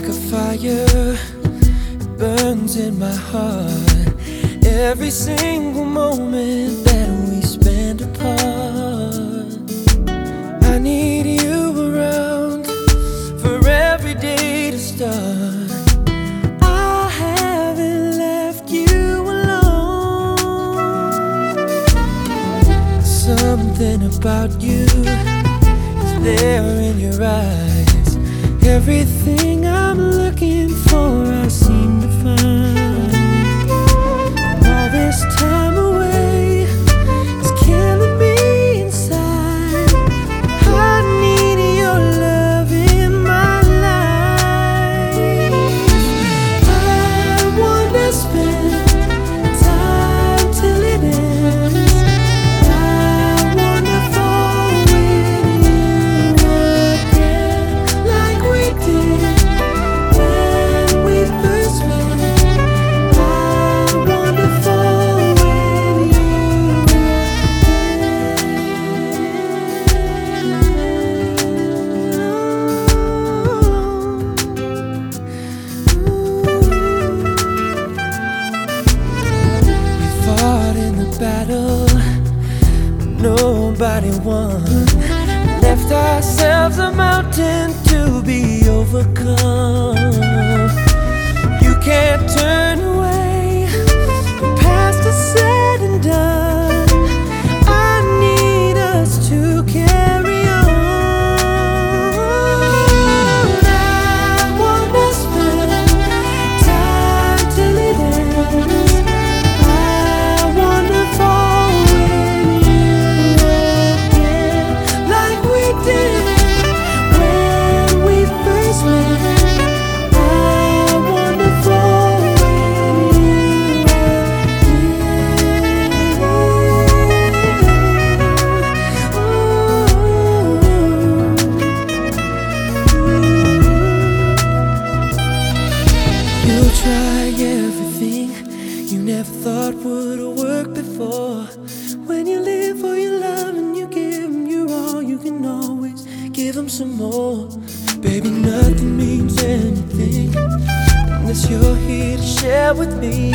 like a fire, it burns in my heart. Every single moment that we spend apart, I need you around for every day to start. I haven't left you alone. Something about you is there in your eyes Everything I'm nobody won. Left ourselves a mountain to be overcome. You can't turn When you live for your love and you give 'em your all, you can always give them some more. Baby, nothing means anything unless you're here to share with me.